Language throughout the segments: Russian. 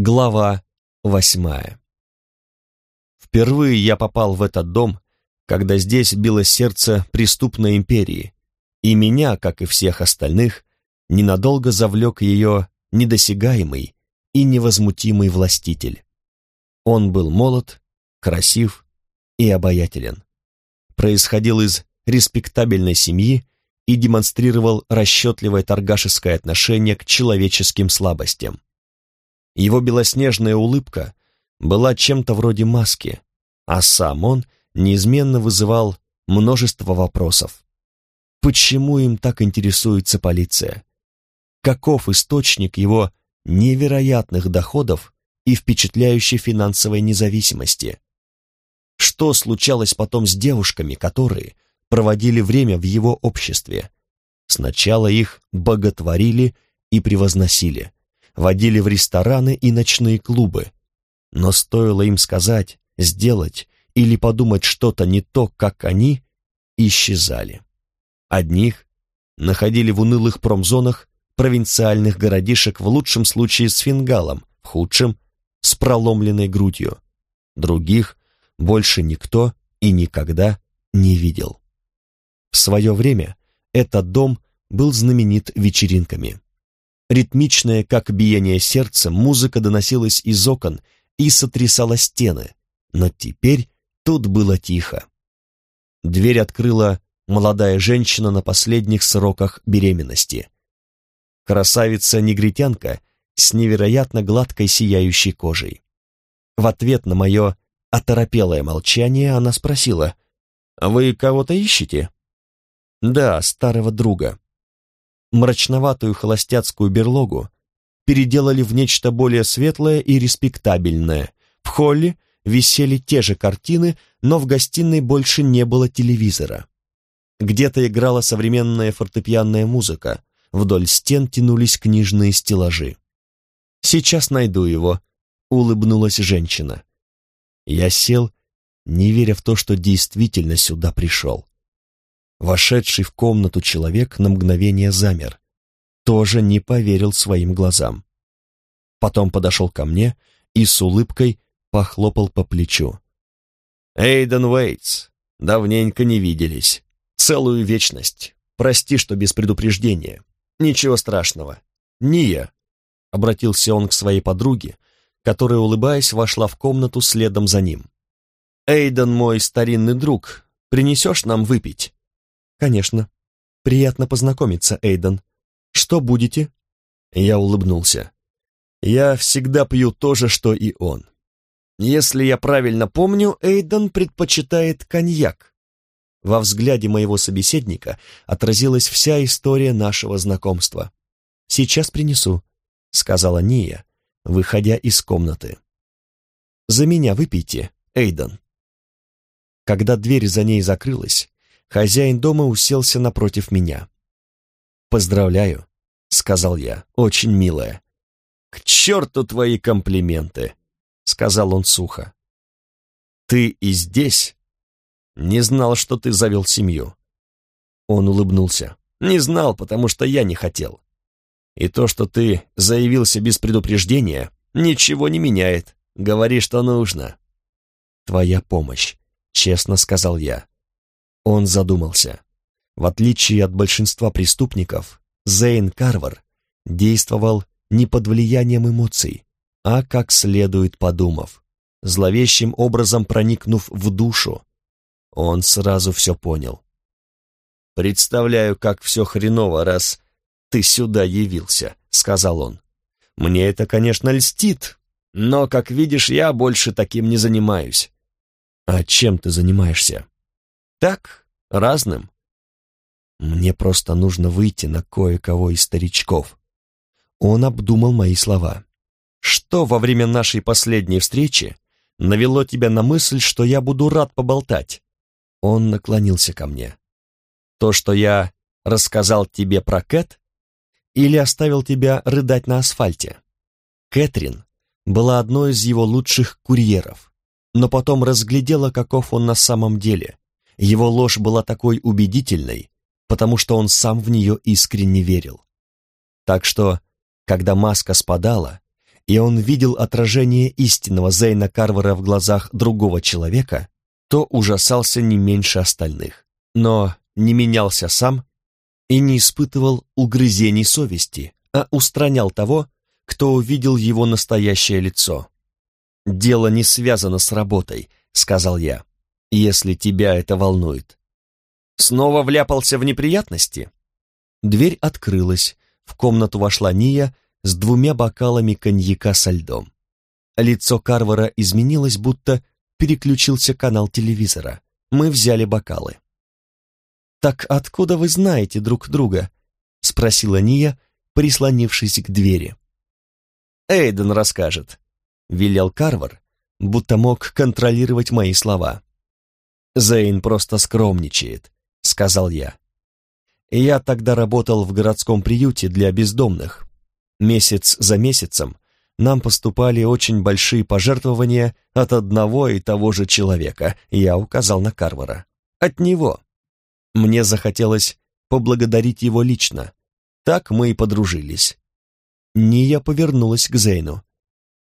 Глава восьмая Впервые я попал в этот дом, когда здесь било сердце преступной империи, и меня, как и всех остальных, ненадолго завлек ее недосягаемый и невозмутимый властитель. Он был молод, красив и обаятелен. Происходил из респектабельной семьи и демонстрировал расчетливое торгашеское отношение к человеческим слабостям. Его белоснежная улыбка была чем-то вроде маски, а сам он неизменно вызывал множество вопросов. Почему им так интересуется полиция? Каков источник его невероятных доходов и впечатляющей финансовой независимости? Что случалось потом с девушками, которые проводили время в его обществе? Сначала их боготворили и превозносили, водили в рестораны и ночные клубы, но стоило им сказать, сделать или подумать что-то не то, как они, исчезали. Одних находили в унылых промзонах провинциальных городишек в лучшем случае с фингалом, в худшем — с проломленной грудью. Других больше никто и никогда не видел. В свое время этот дом был знаменит вечеринками. Ритмичная, как биение сердца, музыка доносилась из окон и сотрясала стены, но теперь тут было тихо. Дверь открыла молодая женщина на последних сроках беременности. Красавица-негритянка с невероятно гладкой сияющей кожей. В ответ на мое оторопелое молчание она спросила, «Вы кого-то ищете?» «Да, старого друга». Мрачноватую холостяцкую берлогу переделали в нечто более светлое и респектабельное. В холле висели те же картины, но в гостиной больше не было телевизора. Где-то играла современная фортепианная музыка, вдоль стен тянулись книжные стеллажи. «Сейчас найду его», — улыбнулась женщина. Я сел, не веря в то, что действительно сюда пришел. Вошедший в комнату человек на мгновение замер, тоже не поверил своим глазам. Потом подошел ко мне и с улыбкой похлопал по плечу. «Эйден Уэйтс, давненько не виделись. Целую вечность. Прости, что без предупреждения. Ничего страшного. Ния, обратился он к своей подруге, которая, улыбаясь, вошла в комнату следом за ним. Эйден мой старинный друг, принесешь нам выпить? Конечно. Приятно познакомиться, Эйден. Что будете? Я улыбнулся. Я всегда пью то же, что и он. Если я правильно помню, Эйден предпочитает коньяк. Во взгляде моего собеседника отразилась вся история нашего знакомства. «Сейчас принесу», — сказала Ния, выходя из комнаты. «За меня выпейте, Эйден». Когда дверь за ней закрылась, хозяин дома уселся напротив меня. «Поздравляю», — сказал я, — «очень милая». «К черту твои комплименты», — сказал он сухо. «Ты и здесь?» «Не знал, что ты завел семью». Он улыбнулся. «Не знал, потому что я не хотел. И то, что ты заявился без предупреждения, ничего не меняет. Говори, что нужно». «Твоя помощь», — честно сказал я. Он задумался. В отличие от большинства преступников, Зейн Карвар действовал не под влиянием эмоций, а как следует подумав, зловещим образом проникнув в душу. Он сразу все понял. «Представляю, как все хреново, раз ты сюда явился», — сказал он. «Мне это, конечно, льстит, но, как видишь, я больше таким не занимаюсь». «А чем ты занимаешься?» «Так, разным». «Мне просто нужно выйти на кое-кого из старичков». Он обдумал мои слова. «Что во время нашей последней встречи навело тебя на мысль, что я буду рад поболтать?» Он наклонился ко мне. «То, что я рассказал тебе про Кэт, или оставил тебя рыдать на асфальте?» Кэтрин была одной из его лучших курьеров, но потом разглядела, каков он на самом деле. Его ложь была такой убедительной, потому что он сам в нее искренне верил. Так что, когда маска спадала, и он видел отражение истинного Зейна Карвера в глазах другого человека, то ужасался не меньше остальных, но не менялся сам и не испытывал угрызений совести, а устранял того, кто увидел его настоящее лицо. «Дело не связано с работой», — сказал я, — «если тебя это волнует». Снова вляпался в неприятности? Дверь открылась, в комнату вошла Ния с двумя бокалами коньяка со льдом. Лицо Карвара изменилось, будто переключился канал телевизора. Мы взяли бокалы. «Так откуда вы знаете друг друга?» — спросила Ния, прислонившись к двери. «Эйден расскажет», — велел Карвар, будто мог контролировать мои слова. «Зейн просто скромничает», — сказал я. Я тогда работал в городском приюте для бездомных. Месяц за месяцем нам поступали очень большие пожертвования от одного и того же человека, я указал на Карвара. От него. Мне захотелось поблагодарить его лично. Так мы и подружились. Ния повернулась к Зейну.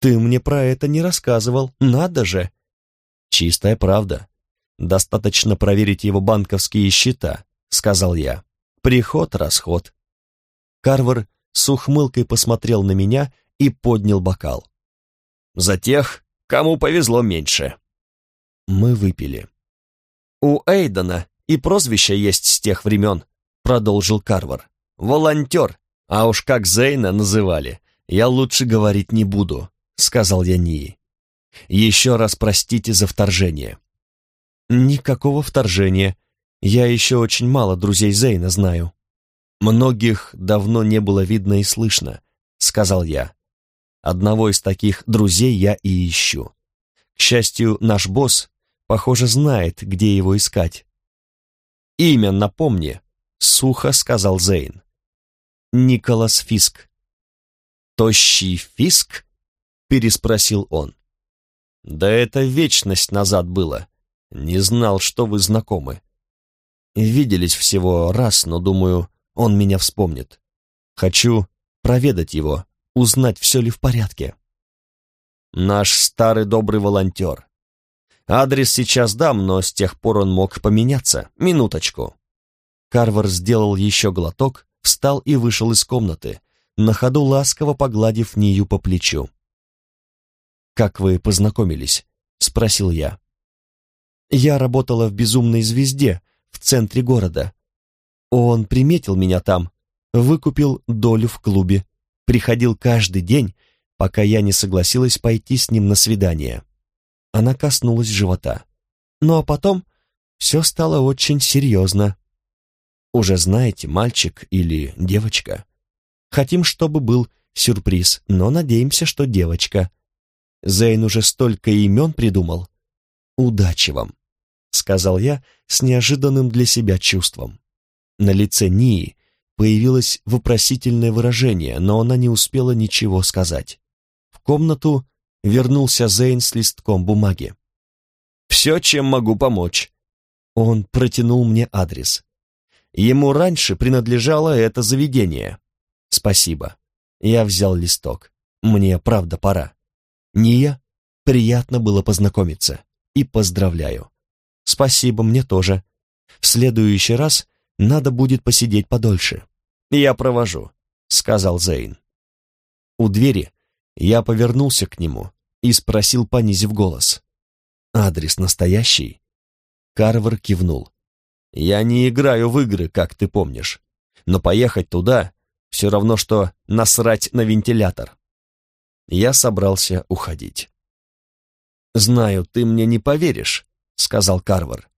«Ты мне про это не рассказывал, надо же!» «Чистая правда. Достаточно проверить его банковские счета», — сказал я. Приход-расход. Карвар с ухмылкой посмотрел на меня и поднял бокал. «За тех, кому повезло меньше». Мы выпили. «У Эйдена и прозвище есть с тех времен», — продолжил Карвар. «Волонтер, а уж как Зейна называли, я лучше говорить не буду», — сказал я Нии. «Еще раз простите за вторжение». «Никакого вторжения», я еще очень мало друзей Зейна знаю. Многих давно не было видно и слышно, сказал я. Одного из таких друзей я и ищу. К счастью, наш босс, похоже, знает, где его искать. Имя напомни, сухо сказал Зейн. Николас Фиск. Тощий Фиск? переспросил он. Да это вечность назад было. Не знал, что вы знакомы. Виделись всего раз, но, думаю, он меня вспомнит. Хочу проведать его, узнать, все ли в порядке. Наш старый добрый волонтер. Адрес сейчас дам, но с тех пор он мог поменяться. Минуточку. Карвар сделал еще глоток, встал и вышел из комнаты, на ходу ласково погладив Нию по плечу. «Как вы познакомились?» — спросил я. «Я работала в «Безумной звезде», в центре города. Он приметил меня там, выкупил долю в клубе, приходил каждый день, пока я не согласилась пойти с ним на свидание. Она коснулась живота. Ну а потом все стало очень серьезно. Уже знаете, мальчик или девочка. Хотим, чтобы был сюрприз, но надеемся, что девочка. Зейн уже столько имен придумал. Удачи вам. — сказал я с неожиданным для себя чувством. На лице Нии появилось вопросительное выражение, но она не успела ничего сказать. В комнату вернулся Зейн с листком бумаги. «Все, чем могу помочь». Он протянул мне адрес. Ему раньше принадлежало это заведение. «Спасибо». Я взял листок. Мне, правда, пора. Ния, приятно было познакомиться. И поздравляю. «Спасибо, мне тоже. В следующий раз надо будет посидеть подольше». «Я провожу», — сказал Зейн. У двери я повернулся к нему и спросил, понизив голос. «Адрес настоящий?» Карвер кивнул. «Я не играю в игры, как ты помнишь, но поехать туда все равно, что насрать на вентилятор». Я собрался уходить. «Знаю, ты мне не поверишь, сказал Карвар.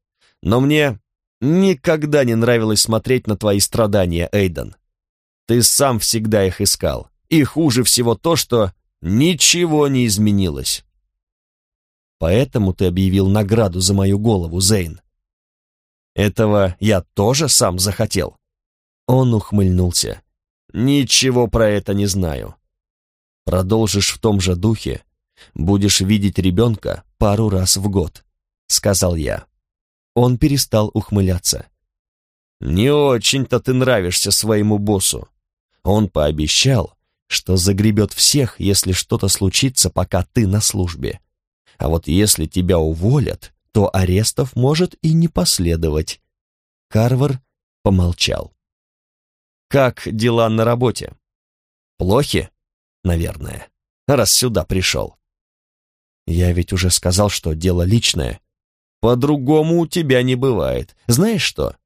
«Но мне никогда не нравилось смотреть на твои страдания, Эйден. Ты сам всегда их искал. И хуже всего то, что ничего не изменилось. Поэтому ты объявил награду за мою голову, Зейн. Этого я тоже сам захотел. Он ухмыльнулся. Ничего про это не знаю. Продолжишь в том же духе, будешь видеть ребенка пару раз в год сказал я. Он перестал ухмыляться. «Не очень-то ты нравишься своему боссу. Он пообещал, что загребет всех, если что-то случится, пока ты на службе. А вот если тебя уволят, то арестов может и не последовать. Карвар помолчал. «Как дела на работе?» «Плохи?» «Наверное, раз сюда пришел». «Я ведь уже сказал, что дело личное». «По-другому у тебя не бывает. Знаешь что?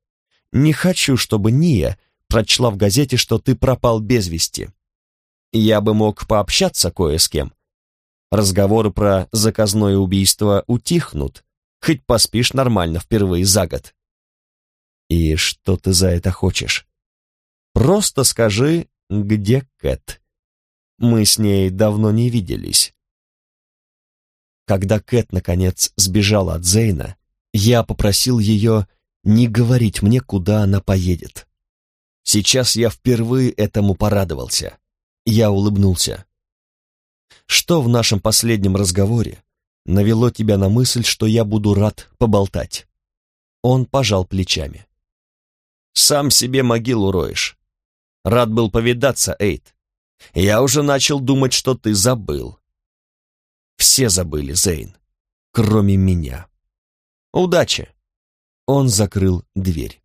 Не хочу, чтобы Ния прочла в газете, что ты пропал без вести. Я бы мог пообщаться кое с кем. Разговоры про заказное убийство утихнут, хоть поспишь нормально впервые за год. И что ты за это хочешь? Просто скажи, где Кэт. Мы с ней давно не виделись. Когда Кэт, наконец, сбежала от Зейна, я попросил ее не говорить мне, куда она поедет. Сейчас я впервые этому порадовался. Я улыбнулся. Что в нашем последнем разговоре навело тебя на мысль, что я буду рад поболтать? Он пожал плечами. Сам себе могилу роешь. Рад был повидаться, Эйд. Я уже начал думать, что ты забыл. Все забыли, Зейн, кроме меня. Удачи. Он закрыл дверь.